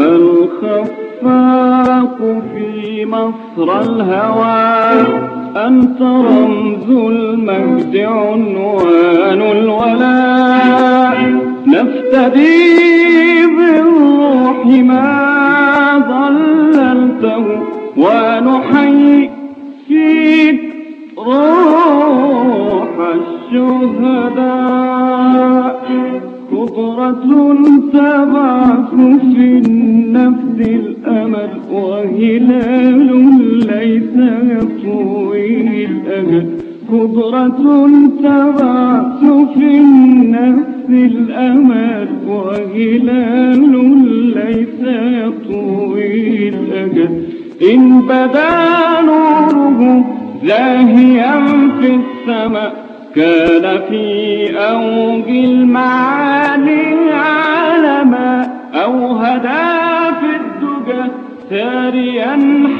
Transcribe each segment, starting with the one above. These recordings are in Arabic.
الخفاق في مصر الهوى أنت رمز المجد عنوان الولاء. نفتدي بالروح ما ضللته ونحيي فيك روح الشهداء. قدرة تبعث في النفس الأمل وهلال ليس يطوي الأجل قدرة تبعث في النفس الأمل وهلال ليس يطوي الأجل إن بدا نوره زاهيا في السماء كان في أوج المعاني هدى في الدجى ساريا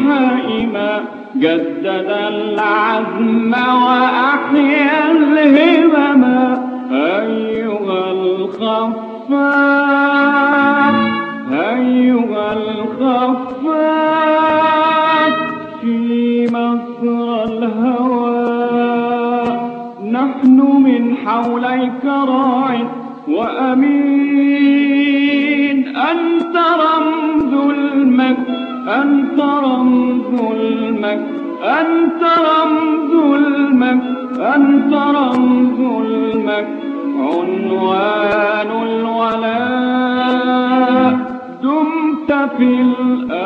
حائما جدد العزم وأحيا الهمم. أيها الخفاف أيها الخفاف في مصر الهوى. نحن من حوليك راع وأمين. أنت رمز المجد أنت رمز المجد أنت رمز المجد عنوان الولاء. دمت في الآفاق